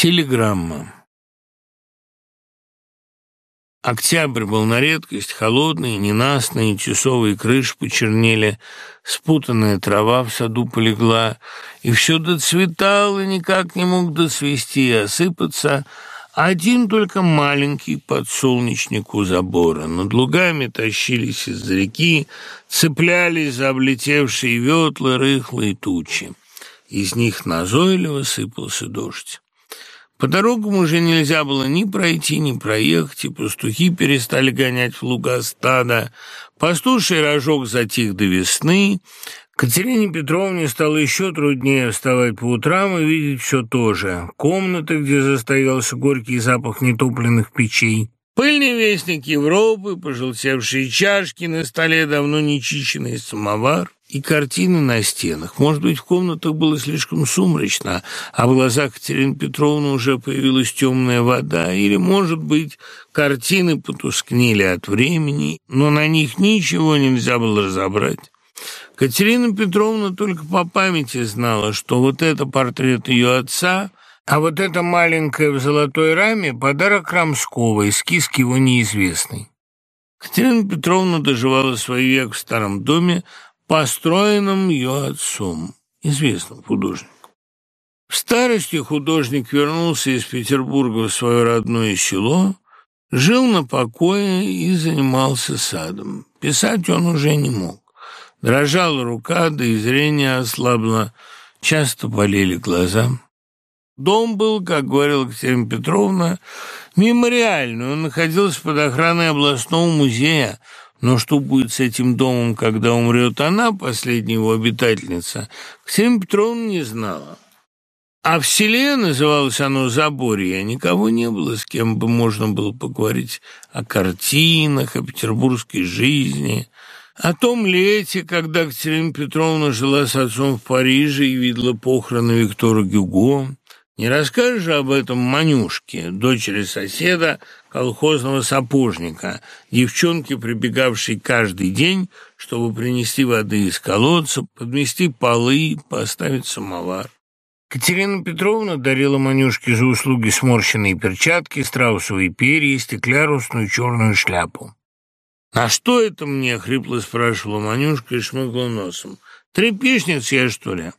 Телеграмма. Октябрь был на редкость холодный, ненастный, часовые крыши почернели, спутанная трава в саду полегла, и все доцветало, никак не мог доцвести и осыпаться, один только маленький подсолнечник у забора. Над лугами тащились из реки, цеплялись за облетевшие ветлы рыхлые тучи. Из них назойливо сыпался дождь. По дорогам уже нельзя было ни пройти, ни проехать, и пастухи перестали гонять в луга стада. Пастуший рожок затих до весны. Катерине Петровне стало еще труднее вставать по утрам и видеть все то же. Комнаты, где застоялся горький запах нетопленных печей. Пыльный вестник Европы, пожелтевшие чашки, на столе давно нечищенный самовар и картины на стенах. Может быть, в комнатах было слишком сумрачно, а в глазах Катерины Петровны уже появилась темная вода, или, может быть, картины потускнели от времени, но на них ничего нельзя было разобрать. Катерина Петровна только по памяти знала, что вот это портрет ее отца, а вот это маленькое в золотой раме – подарок Рамского, эскиз его неизвестный. Катерина Петровна доживала свой век в старом доме, построенном ее отцом, известным художником. В старости художник вернулся из Петербурга в свое родное село, жил на покое и занимался садом. Писать он уже не мог. Дрожала рука, да и зрение ослабло, часто болели глаза. Дом был, как говорила Катерина Петровна, мемориальный. Он находился под охраной областного музея, но что будет с этим домом, когда умрет она, последняя его обитательница, Ксения Петровна не знала. А в селе называлось оно Заборье, никого не было, с кем бы можно было поговорить о картинах, о петербургской жизни, о том лете, когда Катерина Петровна жила с отцом в Париже и видела похороны Виктора Гюго. Не расскажешь же об этом Манюшке, дочери соседа, колхозного сапожника, девчонки, прибегавшей каждый день, чтобы принести воды из колодца, подмести полы, поставить самовар. Катерина Петровна дарила Манюшке за услуги сморщенные перчатки, страусовые перья и стеклярусную черную шляпу. «На что это мне?» — хрипло спрашивала Манюшка и шмыгла носом. «Трепешниц я, что ли?»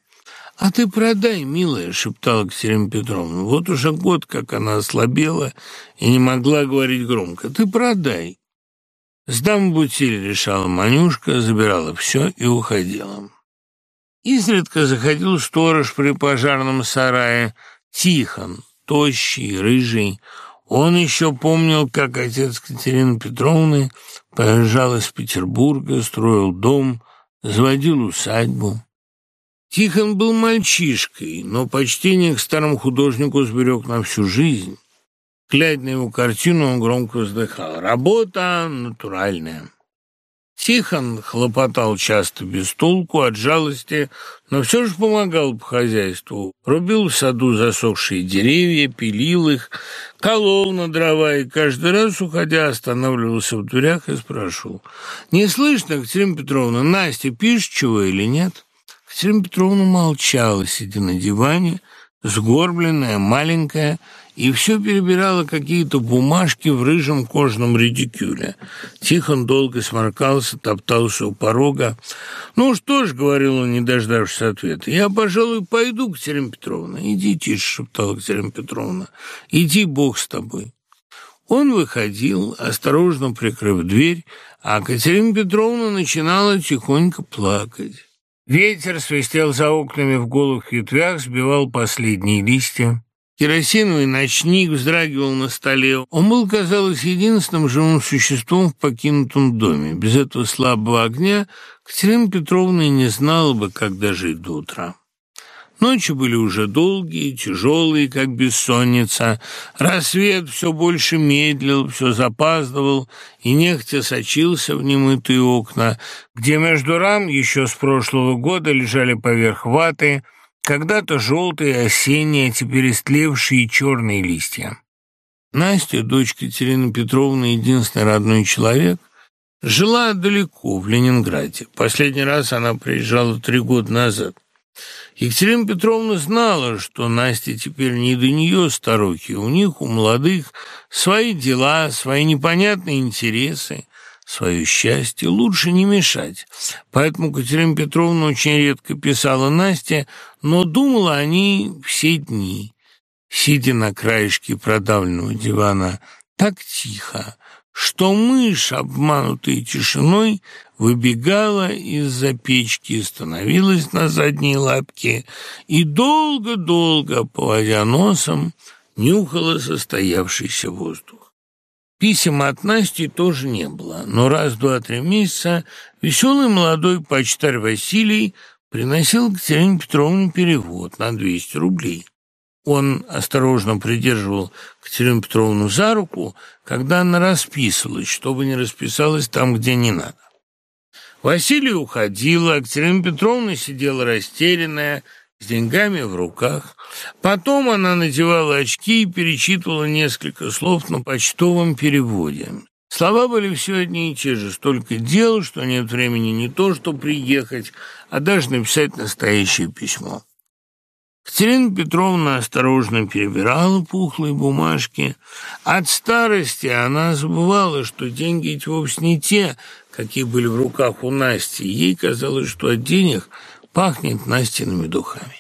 «А ты продай, милая», — шептала Катерина Петровна. Вот уже год, как она ослабела и не могла говорить громко. «Ты продай». «Сдам бутиль», — решала Манюшка, забирала все и уходила. Изредка заходил сторож при пожарном сарае, Тихон, тощий, рыжий. Он еще помнил, как отец Катерины Петровны поезжал из Петербурга, строил дом, заводил усадьбу. Тихон был мальчишкой, но почтение к старому художнику сберег на всю жизнь. Глядя на его картину, он громко вздыхал. Работа натуральная. Тихон хлопотал часто без толку, от жалости, но все же помогал по хозяйству. Рубил в саду засохшие деревья, пилил их, колол на дрова и каждый раз, уходя, останавливался в дверях и спрашивал. «Не слышно, Катерина Петровна, Настя пишет чего или нет?» Катерина Петровна молчала, сидя на диване, сгорбленная, маленькая, и все перебирала какие-то бумажки в рыжем кожаном редикюле. Тихон долго сморкался, топтался у порога. «Ну что ж», — говорил он, не дождавшись ответа, — «я, пожалуй, пойду, Катерина Петровна». «Иди тише», — шептала Катерина Петровна, — «иди, Бог с тобой». Он выходил, осторожно прикрыв дверь, а Катерина Петровна начинала тихонько плакать. Ветер свистел за окнами в голых ветвях, сбивал последние листья. Керосиновый ночник вздрагивал на столе. Он был, казалось, единственным живым существом в покинутом доме. Без этого слабого огня Катерина Петровна не знала бы, как дожить до утра. Ночи были уже долгие, тяжелые, как бессонница. Рассвет все больше медлил, все запаздывал, и нехотя сочился в немытые окна, где между рам еще с прошлого года лежали поверх ваты когда-то желтые осенние, а теперь истлевшие черные листья. Настя, дочь Катерины Петровны, единственный родной человек, жила далеко, в Ленинграде. Последний раз она приезжала три года назад – Екатерина Петровна знала, что Настя теперь не до нее старухи, у них, у молодых, свои дела, свои непонятные интересы, свое счастье, лучше не мешать. Поэтому Екатерина Петровна очень редко писала Насте, но думала о ней все дни, сидя на краешке продавленного дивана, так тихо, что мышь, обманутая тишиной, выбегала из-за печки, становилась на задние лапки и долго-долго, поводя носом, нюхала состоявшийся воздух. Писем от Насти тоже не было, но раз в два-три месяца веселый молодой почтарь Василий приносил Екатерине Петровне перевод на 200 рублей. Он осторожно придерживал Катерину Петровну за руку, когда она расписывалась, чтобы не расписалась там, где не надо. Василий уходил, а Катерина Петровна сидела растерянная, с деньгами в руках. Потом она надевала очки и перечитывала несколько слов на почтовом переводе. Слова были все одни и те же, столько дел, что нет времени не то, что приехать, а даже написать настоящее письмо. Катерина Петровна осторожно перебирала пухлые бумажки. От старости она забывала, что деньги эти вовсе не те, какие были в руках у Насти. Ей казалось, что от денег пахнет Настиными духами.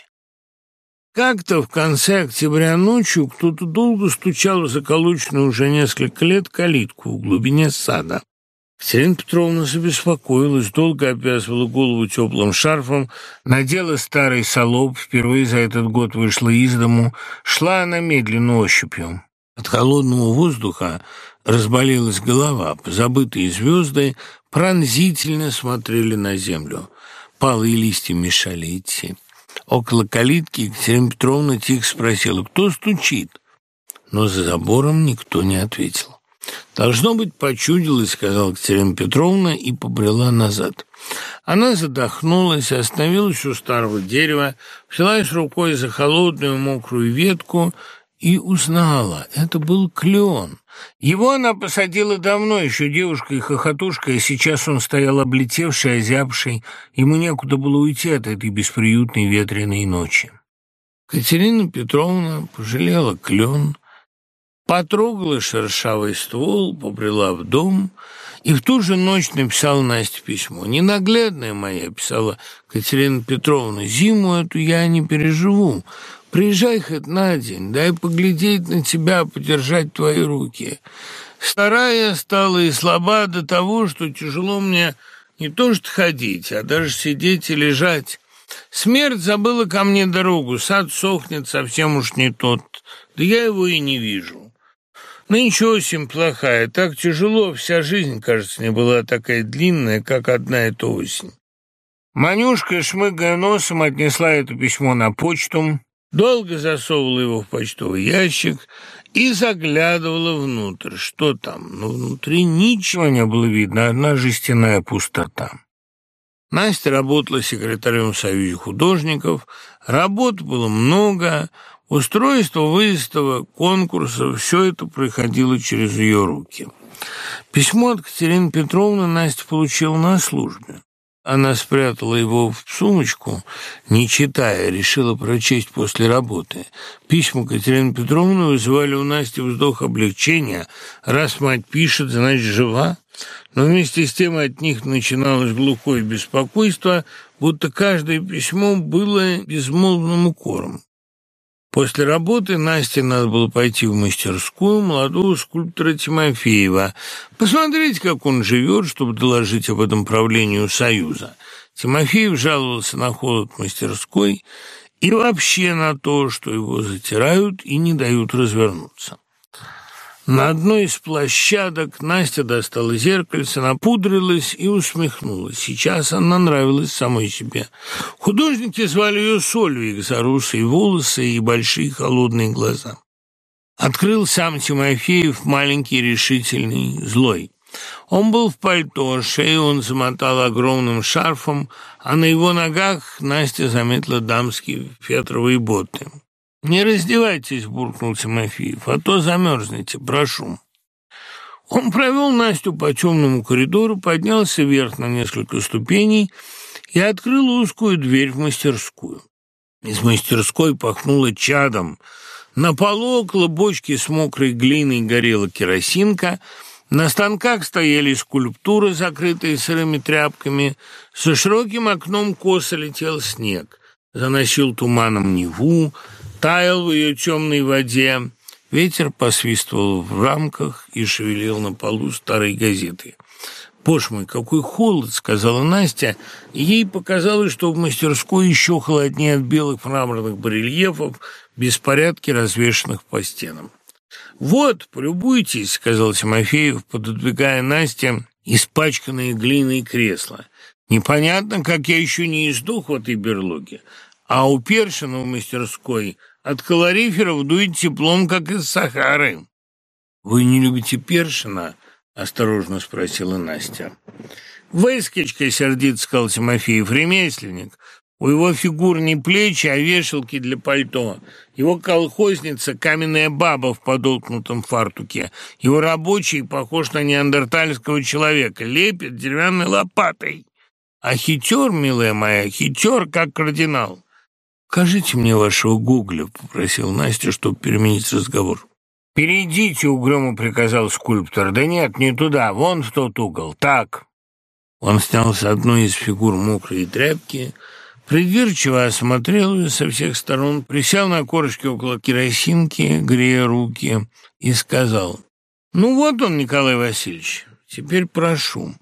Как-то в конце октября ночью кто-то долго стучал в заколоченную уже несколько лет калитку в глубине сада. Катерина Петровна забеспокоилась, долго обвязывала голову теплым шарфом, надела старый солоб, впервые за этот год вышла из дому, шла она медленно ощупью. От холодного воздуха разболелась голова, позабытые звезды пронзительно смотрели на землю. Палые листья мешали идти. Около калитки Екатерина Петровна тихо спросила, кто стучит, но за забором никто не ответил. «Должно быть, почудилось», — сказала Катерина Петровна и побрела назад. Она задохнулась, остановилась у старого дерева, взялась рукой за холодную мокрую ветку и узнала. Это был клен. Его она посадила давно, еще девушкой-хохотушкой, а сейчас он стоял облетевший, озябший. Ему некуда было уйти от этой бесприютной ветреной ночи. Катерина Петровна пожалела клен, потрогала шершавый ствол, побрела в дом и в ту же ночь написала Насте письмо. «Ненаглядная моя», — писала Катерина Петровна, — «зиму эту я не переживу. Приезжай хоть на день, дай поглядеть на тебя, подержать твои руки. Старая стала и слаба до того, что тяжело мне не то что ходить, а даже сидеть и лежать». Смерть забыла ко мне дорогу, сад сохнет совсем уж не тот, да я его и не вижу. Нынче осень плохая, так тяжело, вся жизнь, кажется, не была такая длинная, как одна эта осень. Манюшка, шмыгая носом, отнесла это письмо на почту, долго засовывала его в почтовый ящик и заглядывала внутрь. Что там? Ну, внутри ничего не было видно, одна жестяная пустота. Настя работала секретарем в Союзе художников, работ было много, Устройство выставок, конкурсов – все это проходило через ее руки. Письмо от Катерины Петровны Настя получила на службе. Она спрятала его в сумочку, не читая, решила прочесть после работы. Письма Катерины Петровны вызывали у Насти вздох облегчения. Раз мать пишет, значит, жива. Но вместе с тем от них начиналось глухое беспокойство, будто каждое письмо было безмолвным укором. После работы Насте надо было пойти в мастерскую молодого скульптора Тимофеева, посмотреть, как он живет, чтобы доложить об этом правлению Союза. Тимофеев жаловался на холод мастерской и вообще на то, что его затирают и не дают развернуться. На одной из площадок Настя достала зеркальце, напудрилась и усмехнулась. Сейчас она нравилась самой себе. Художники звали ее Сольвик за русые волосы и большие холодные глаза. Открыл сам Тимофеев, маленький, решительный, злой. Он был в пальто, шею он замотал огромным шарфом, а на его ногах Настя заметила дамские фетровые боты. «Не раздевайтесь», — буркнул Тимофеев, — «а то замерзнете, прошу». Он провел Настю по темному коридору, поднялся вверх на несколько ступеней и открыл узкую дверь в мастерскую. Из мастерской пахнуло чадом. На полу около бочки с мокрой глиной горела керосинка, на станках стояли скульптуры, закрытые сырыми тряпками. Со широким окном косо летел снег. Заносил туманом Неву, таял в ее темной воде. Ветер посвистывал в рамках и шевелил на полу старой газеты. «Боже мой, какой холод!» — сказала Настя, ей показалось, что в мастерской еще холоднее от белых мраморных барельефов, беспорядки, развешанных по стенам. «Вот, полюбуйтесь», — сказал Тимофеев, пододвигая Насте испачканные глиной кресла. «Непонятно, как я еще не издох в этой берлоге, а у Першина в мастерской от калориферов дует теплом, как из Сахары». «Вы не любите Першина?» осторожно спросила Настя. «Выскочка!» — сердито сказал Тимофеев, ремесленник. У его фигурные плечи, а вешалки для пальто. Его колхозница — каменная баба в подолкнутом фартуке. Его рабочий похож на неандертальского человека, лепит деревянной лопатой. А хитер, милая моя, хитер, как кардинал. «Скажите мне вашего гугля», — попросил Настя, чтобы переменить разговор. «Перейдите», — угрюмо приказал скульптор. «Да нет, не туда, вон в тот угол, так». Он снял с одной из фигур мокрые тряпки, придирчиво осмотрел ее со всех сторон, присел на корочке около керосинки, грея руки, и сказал, «Ну вот он, Николай Васильевич, теперь прошу».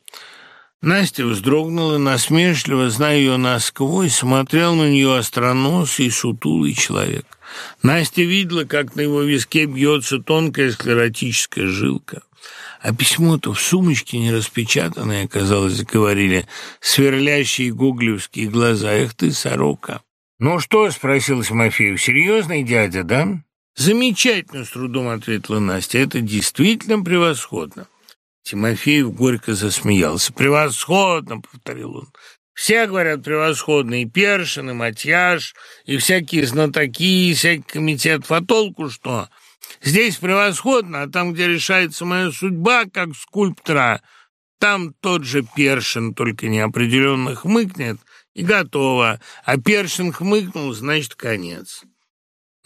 Настя вздрогнула, насмешливо, зная ее насквозь, смотрел на нее остроносый, сутулый человек. Настя видела, как на его виске бьется тонкая склеротическая жилка. А письмо-то в сумочке не распечатанное, казалось, заговорили сверлящие гуглевские глаза. Эх ты, сорока! «Ну что?» — спросил Тимофеев. «Серьезный дядя, да?» «Замечательно!» — с трудом ответила Настя. «Это действительно превосходно!» Тимофеев горько засмеялся. «Превосходно!» — повторил он. Все говорят превосходно, и Першин, и Матьяш, и всякие знатоки, и всякий комитет. А толку что? Здесь превосходно, а там, где решается моя судьба, как скульптора, там тот же Першин, только неопределенно хмыкнет, и готово. А Першин хмыкнул, значит, конец.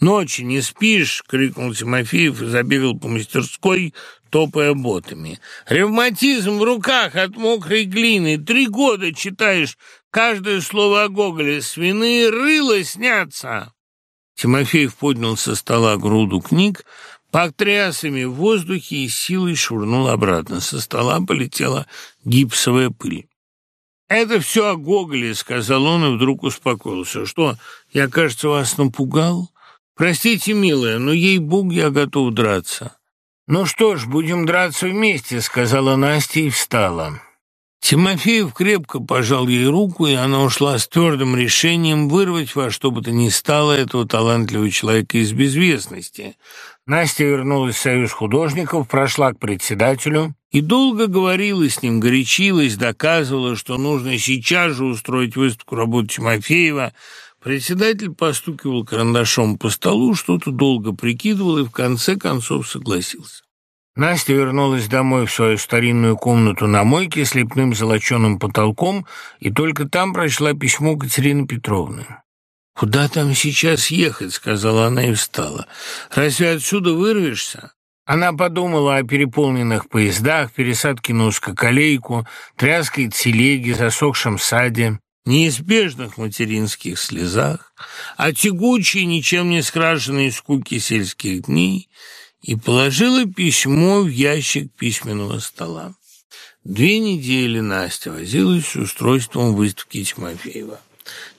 «Ночи не спишь!» — крикнул Тимофеев и забегал по мастерской, топая ботами. «Ревматизм в руках от мокрой глины. Три года читаешь каждое слово о Гоголе. Свиные рыла снятся!» Тимофеев поднял со стола груду книг, потряс ими в воздухе и силой швырнул обратно. Со стола полетела гипсовая пыль. «Это все о Гоголе», — сказал он и вдруг успокоился. «Что, я, кажется, вас напугал?» «Простите, милая, но ей-богу я готов драться». «Ну что ж, будем драться вместе», — сказала Настя и встала. Тимофеев крепко пожал ей руку, и она ушла с твердым решением вырвать во что бы то ни стало этого талантливого человека из безвестности. Настя вернулась в Союз художников, прошла к председателю и долго говорила с ним, горячилась, доказывала, что нужно сейчас же устроить выставку работ Тимофеева, Председатель постукивал карандашом по столу, что-то долго прикидывал и в конце концов согласился. Настя вернулась домой в свою старинную комнату на мойке с лепным золоченым потолком и только там прочла письмо Катерины Петровны. «Куда там сейчас ехать?» — сказала она и встала. «Разве отсюда вырвешься?» Она подумала о переполненных поездах, пересадке на узкоколейку, тряской телеге, засохшем саде неизбежных материнских слезах, о тягучей, ничем не скрашенной скуки сельских дней и положила письмо в ящик письменного стола. Две недели Настя возилась с устройством выставки Тимофеева.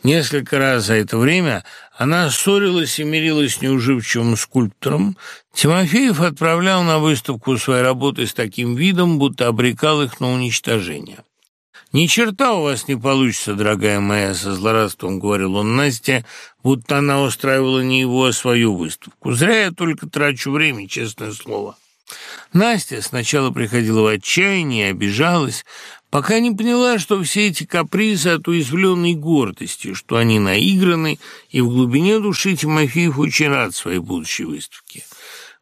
Несколько раз за это время она ссорилась и мирилась с неуживчивым скульптором. Тимофеев отправлял на выставку свои работы с таким видом, будто обрекал их на уничтожение. «Ни черта у вас не получится, дорогая моя», — со злорадством говорил он Насте, будто она устраивала не его, а свою выставку. «Зря я только трачу время, честное слово». Настя сначала приходила в отчаяние, обижалась, пока не поняла, что все эти капризы от уязвленной гордости, что они наиграны, и в глубине души Тимофеев очень рад своей будущей выставке.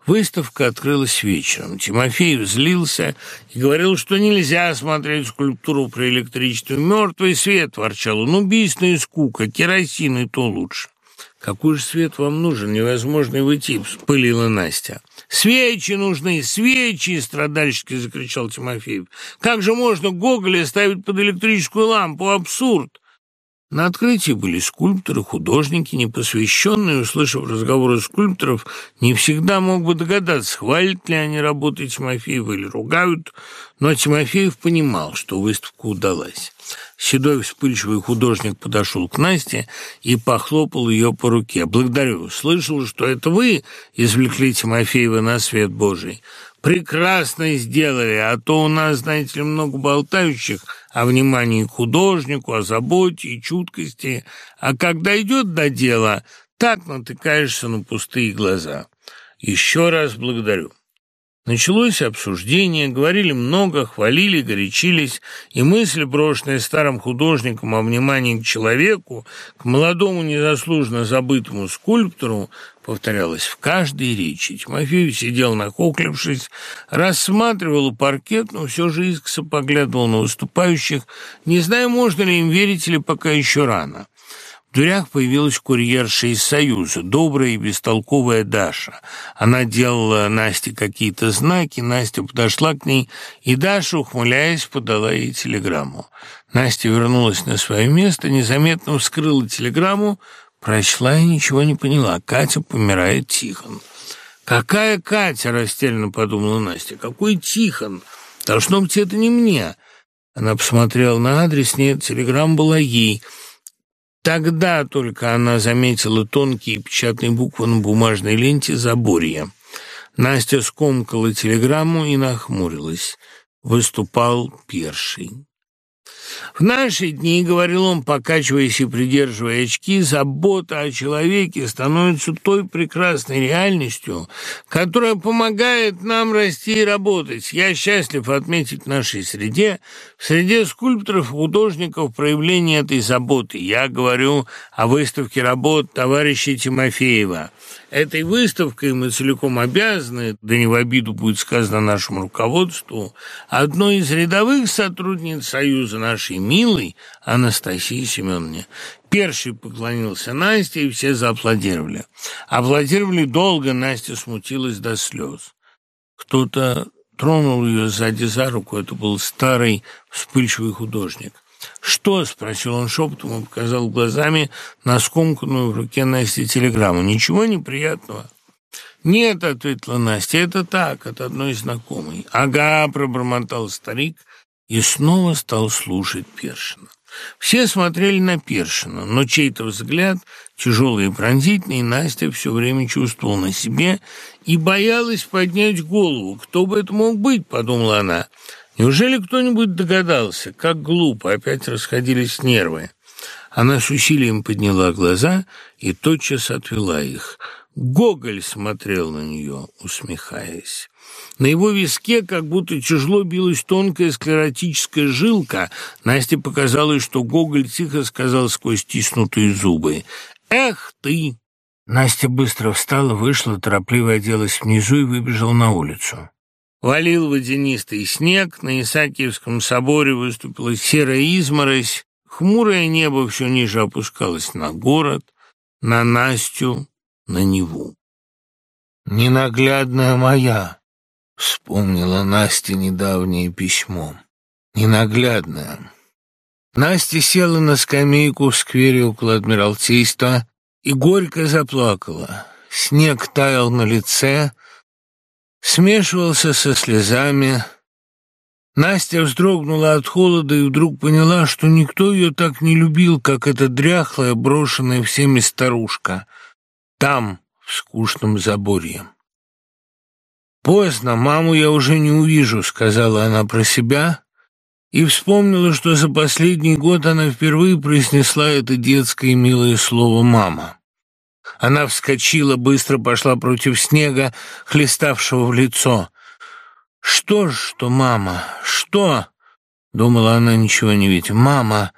Выставка открылась вечером. Тимофей злился и говорил, что нельзя смотреть скульптуру при электричестве. «Мертвый свет!» – ворчал он. «Убийственная скука, керосин и то лучше». «Какой же свет вам нужен? Невозможно его идти!» – вспылила Настя. «Свечи нужны, свечи!» – страдальчески закричал Тимофеев. «Как же можно Гоголя ставить под электрическую лампу? Абсурд!» На открытии были скульпторы, художники, непосвященные, услышав разговоры скульпторов, не всегда мог бы догадаться, хвалят ли они работы Тимофеева или ругают, но Тимофеев понимал, что выставка удалась. Седой вспыльчивый художник подошел к Насте и похлопал ее по руке. «Благодарю. Слышал, что это вы извлекли Тимофеева на свет Божий. Прекрасно сделали, а то у нас, знаете ли, много болтающих о внимании к художнику, о заботе и чуткости, а когда идет до дела, так натыкаешься на пустые глаза. Еще раз благодарю. Началось обсуждение, говорили много, хвалили, горячились, и мысль, брошенная старым художником о внимании к человеку, к молодому незаслуженно забытому скульптору, повторялась в каждой речи. Тимофеев сидел нахохлившись, рассматривал паркет, но все же искоса поглядывал на выступающих, не зная, можно ли им верить или пока еще рано. В дверях появилась курьерша из Союза, добрая и бестолковая Даша. Она делала Насте какие-то знаки, Настя подошла к ней, и Даша, ухмыляясь, подала ей телеграмму. Настя вернулась на свое место, незаметно вскрыла телеграмму, прочла и ничего не поняла. Катя помирает Тихон. «Какая Катя?» – растерянно подумала Настя. «Какой Тихон? Должно быть, это не мне». Она посмотрела на адрес, нет, телеграмма была ей – Тогда только она заметила тонкие печатные буквы на бумажной ленте «Заборье». Настя скомкала телеграмму и нахмурилась. Выступал Перший. В наши дни, — говорил он, покачиваясь и придерживая очки, — забота о человеке становится той прекрасной реальностью, которая помогает нам расти и работать. Я счастлив отметить в нашей среде, в среде скульпторов и художников проявление этой заботы. Я говорю о выставке работ товарища Тимофеева. Этой выставкой мы целиком обязаны, да не в обиду будет сказано нашему руководству, одной из рядовых сотрудниц Союза нашей милой Анастасии Семеновне. Перший поклонился Насте, и все зааплодировали. Аплодировали долго, Настя смутилась до слез. Кто-то тронул ее сзади за руку, это был старый вспыльчивый художник. «Что?» — спросил он шепотом и показал глазами на скомканную в руке Насти телеграмму. «Ничего неприятного?» «Нет», — ответила Настя, — «это так, от одной знакомой». «Ага», — пробормотал старик и снова стал слушать Першина. Все смотрели на Першина, но чей-то взгляд, тяжелый и пронзительный, Настя все время чувствовала на себе и боялась поднять голову. «Кто бы это мог быть?» — подумала она. Неужели кто-нибудь догадался, как глупо опять расходились нервы? Она с усилием подняла глаза и тотчас отвела их. Гоголь смотрел на нее, усмехаясь. На его виске как будто тяжело билась тонкая склеротическая жилка. Насте показалось, что Гоголь тихо сказал сквозь стиснутые зубы. «Эх ты!» Настя быстро встала, вышла, торопливо оделась внизу и выбежала на улицу. Валил водянистый снег, на Исаакиевском соборе выступила серая изморозь, хмурое небо все ниже опускалось на город, на Настю, на Неву. «Ненаглядная моя», — вспомнила Настя недавнее письмо. «Ненаглядная». Настя села на скамейку в сквере около Адмиралтейства и горько заплакала. Снег таял на лице, смешивался со слезами. Настя вздрогнула от холода и вдруг поняла, что никто ее так не любил, как эта дряхлая, брошенная всеми старушка. Там, в скучном заборье. «Поздно, маму я уже не увижу», — сказала она про себя, и вспомнила, что за последний год она впервые произнесла это детское милое слово «мама». Она вскочила, быстро пошла против снега, хлеставшего в лицо. «Что ж, что, мама, что?» — думала она, ничего не видя. «Мама,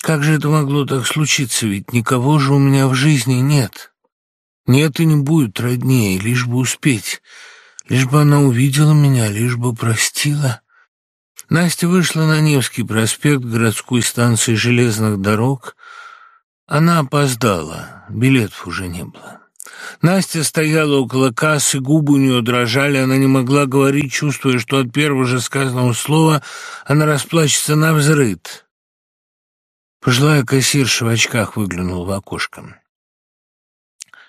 как же это могло так случиться, ведь никого же у меня в жизни нет. Нет и не будет труднее, лишь бы успеть, лишь бы она увидела меня, лишь бы простила. Настя вышла на Невский проспект городской станции железных дорог. Она опоздала, билетов уже не было. Настя стояла около кассы, губы у нее дрожали, она не могла говорить, чувствуя, что от первого же сказанного слова она расплачется на взрыд. Пожилая кассирша в очках выглянула в окошко.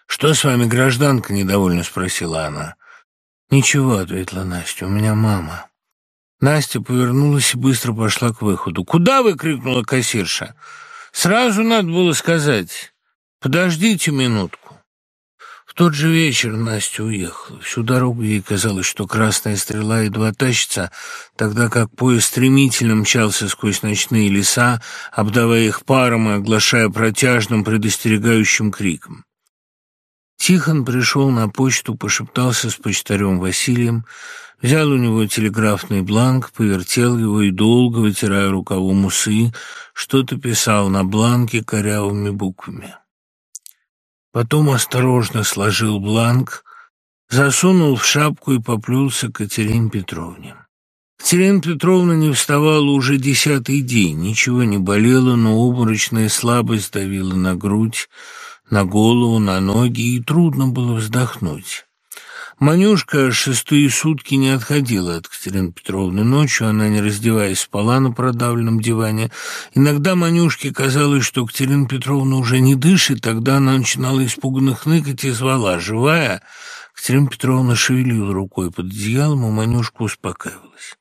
«Что с вами, гражданка?» — недовольно спросила она. «Ничего», — ответила Настя, — «у меня мама». Настя повернулась и быстро пошла к выходу. «Куда вы?» — крикнула кассирша. «Сразу надо было сказать. Подождите минутку». В тот же вечер Настя уехала. Всю дорогу ей казалось, что красная стрела едва тащится, тогда как поезд стремительно мчался сквозь ночные леса, обдавая их паром и оглашая протяжным предостерегающим криком. Тихон пришел на почту, пошептался с почтарем Василием, взял у него телеграфный бланк, повертел его и долго, вытирая рукавом усы, что-то писал на бланке корявыми буквами. Потом осторожно сложил бланк, засунул в шапку и поплелся к Катерине Петровне. Катерина Петровна не вставала уже десятый день, ничего не болело, но обморочная слабость давила на грудь, на голову, на ноги, и трудно было вздохнуть. Манюшка шестые сутки не отходила от Катерины Петровны. Ночью она, не раздеваясь, спала на продавленном диване. Иногда Манюшке казалось, что Катерина Петровна уже не дышит, тогда она начинала испуганно хныкать и звала «Живая?». Катерина Петровна шевелила рукой под одеялом, и Манюшка успокаивалась.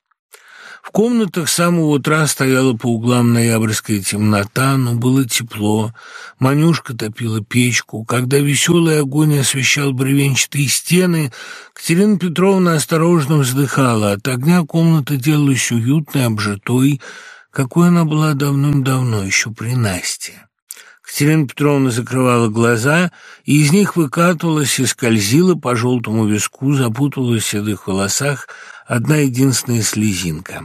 В комнатах с самого утра стояла по углам ноябрьская темнота, но было тепло. Манюшка топила печку. Когда веселый огонь освещал бревенчатые стены, Катерина Петровна осторожно вздыхала. От огня комната делалась уютной, обжитой, какой она была давным-давно, еще при Насте. Катерина Петровна закрывала глаза, и из них выкатывалась и скользила по желтому виску, запутывалась в седых волосах одна единственная слезинка.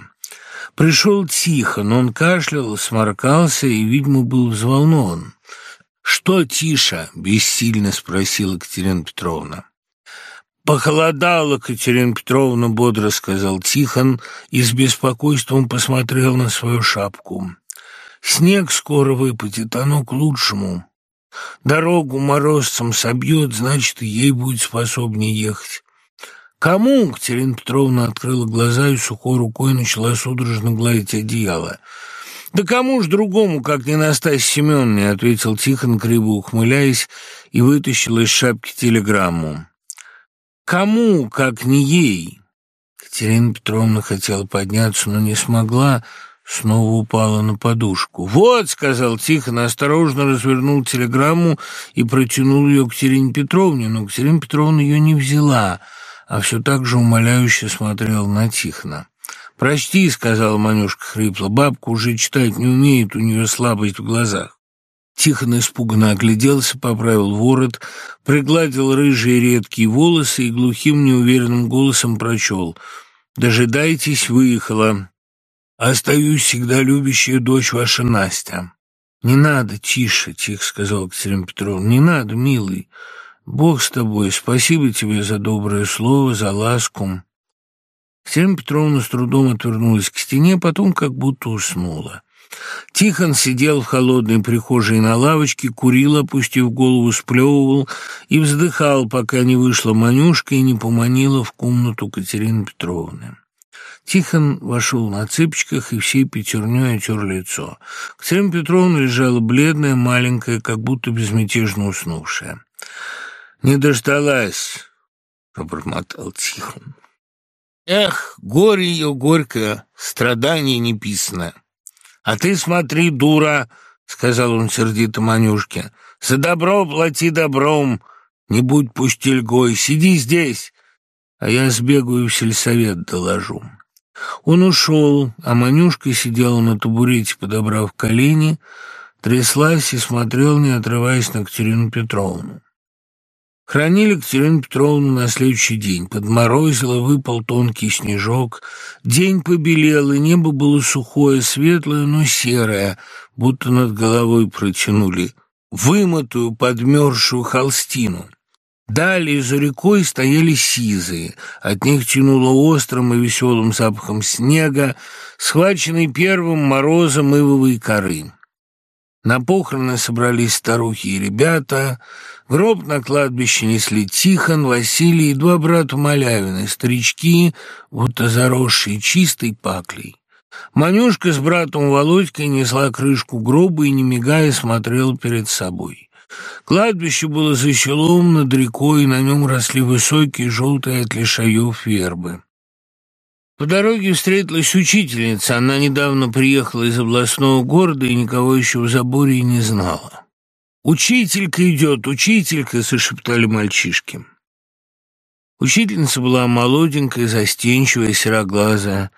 Пришел тихо, но он кашлял, сморкался и, видимо, был взволнован. «Что тише?» — бессильно спросила Катерина Петровна. «Похолодало, Катерина Петровна», — бодро сказал Тихон и с беспокойством посмотрел на свою шапку. «Снег скоро выпадет, оно к лучшему. Дорогу морозцем собьет, значит, ей будет способнее ехать. «Кому?» — Катерина Петровна открыла глаза и сухой рукой начала судорожно гладить одеяло. «Да кому ж другому, как не Настасье Семеновне?» — ответил Тихон, криво ухмыляясь, и вытащил из шапки телеграмму. «Кому, как не ей?» Катерина Петровна хотела подняться, но не смогла, снова упала на подушку. «Вот», — сказал Тихон, осторожно развернул телеграмму и протянул ее Катерине Петровне, но Катерина Петровна ее не взяла — а все так же умоляюще смотрел на Тихона. «Прости», — сказала Манюшка хрипло, — «бабка уже читать не умеет, у нее слабость в глазах». Тихон испуганно огляделся, поправил ворот, пригладил рыжие редкие волосы и глухим неуверенным голосом прочел «Дожидайтесь, выехала. Остаюсь всегда любящая дочь ваша Настя». «Не надо, тише», — тихо сказал Катерина Петровна, — «не надо, милый». Бог с тобой, спасибо тебе за доброе слово, за ласку». Катерина Петровна с трудом отвернулась к стене, потом как будто уснула. Тихон сидел в холодной прихожей на лавочке, курил, опустив голову, сплевывал и вздыхал, пока не вышла Манюшка и не поманила в комнату Катерины Петровны. Тихон вошел на цыпочках и всей пятерней отер лицо. Катерина Петровна лежала бледная, маленькая, как будто безмятежно уснувшая. «Не дождалась», — пробормотал Тихон. «Эх, горе ее горькое, страдание неписанное. А ты смотри, дура», — сказал он сердито Манюшке, — «за добро плати добром, не будь пустельгой, сиди здесь, а я сбегаю в сельсовет доложу». Он ушел, а Манюшка сидела на табурете, подобрав колени, тряслась и смотрела, не отрываясь на Катерину Петровну. Хранили Катерину Петровну на следующий день. Подморозило, выпал тонкий снежок. День побелел, и небо было сухое, светлое, но серое, будто над головой протянули вымытую, подмерзшую холстину. Далее за рекой стояли сизые, от них тянуло острым и веселым запахом снега, схваченный первым морозом ивовой коры. На похороны собрались старухи и ребята, гроб на кладбище несли Тихон, Василий и два брата Малявины, старички, будто заросшие чистой паклей. Манюшка с братом Володькой несла крышку гроба и, не мигая, смотрела перед собой. Кладбище было за селом над рекой, и на нем росли высокие желтые от лишаев вербы. По дороге встретилась учительница. Она недавно приехала из областного города и никого еще в заборе не знала. «Учителька идет, учителька!» — зашептали мальчишки. Учительница была молоденькая, застенчивая, сероглазая,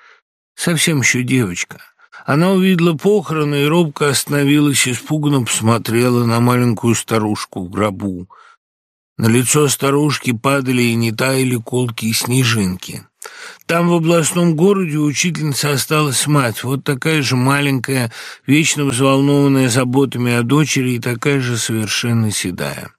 совсем еще девочка. Она увидела похороны и робко остановилась, испуганно посмотрела на маленькую старушку в гробу. На лицо старушки падали и не таяли колкие снежинки. Там, в областном городе, учительница осталась мать, вот такая же маленькая, вечно взволнованная заботами о дочери и такая же совершенно седая.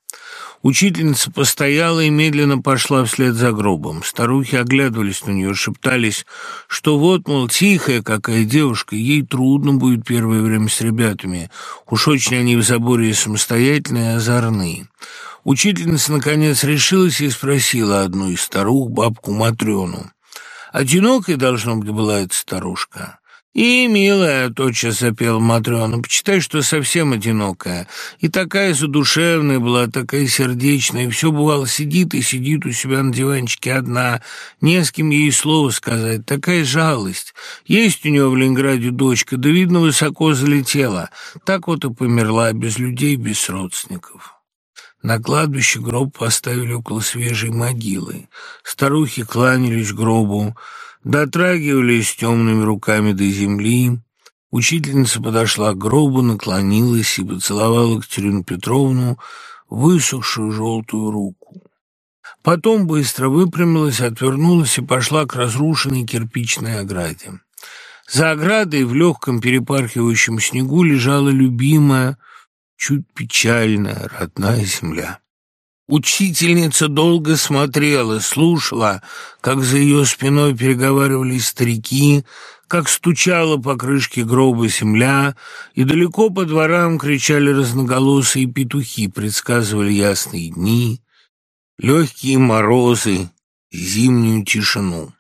Учительница постояла и медленно пошла вслед за гробом. Старухи оглядывались на нее, шептались, что вот, мол, тихая какая девушка, ей трудно будет первое время с ребятами. Уж очень они в заборе самостоятельные и озорные. Учительница, наконец, решилась и спросила одну из старух, бабку Матрёну. Одинокой, должно быть, была эта старушка. «И, милая», — тотчас запела Матрёна, — «почитай, что совсем одинокая. И такая задушевная была, такая сердечная, и все бывало сидит и сидит у себя на диванчике одна, не с кем ей слово сказать, такая жалость. Есть у нее в Ленинграде дочка, да, видно, высоко залетела. Так вот и померла, без людей, без родственников». На кладбище гроб поставили около свежей могилы. Старухи кланялись гробу, дотрагивались темными руками до земли. Учительница подошла к гробу, наклонилась и поцеловала Катерину Петровну высохшую желтую руку. Потом быстро выпрямилась, отвернулась и пошла к разрушенной кирпичной ограде. За оградой в легком перепархивающем снегу лежала любимая, чуть печальная родная земля. Учительница долго смотрела, слушала, как за ее спиной переговаривались старики, как стучала по крышке гроба земля, и далеко по дворам кричали разноголосые петухи, предсказывали ясные дни, легкие морозы, зимнюю тишину.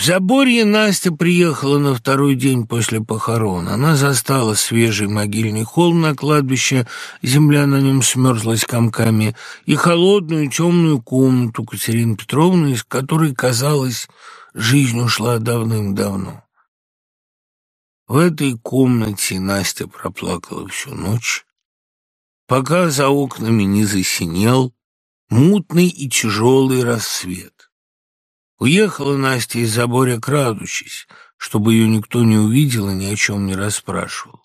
В Заборье Настя приехала на второй день после похорон. Она застала свежий могильный холм на кладбище, земля на нем смерзлась комками, и холодную темную комнату Катерины Петровны, из которой, казалось, жизнь ушла давным-давно. В этой комнате Настя проплакала всю ночь, пока за окнами не засинел мутный и тяжелый рассвет. Уехала Настя из заборя, крадучись, чтобы ее никто не увидел и ни о чем не расспрашивал.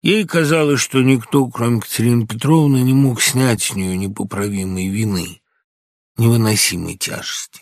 Ей казалось, что никто, кроме Катерины Петровны, не мог снять с нее непоправимой вины, невыносимой тяжести.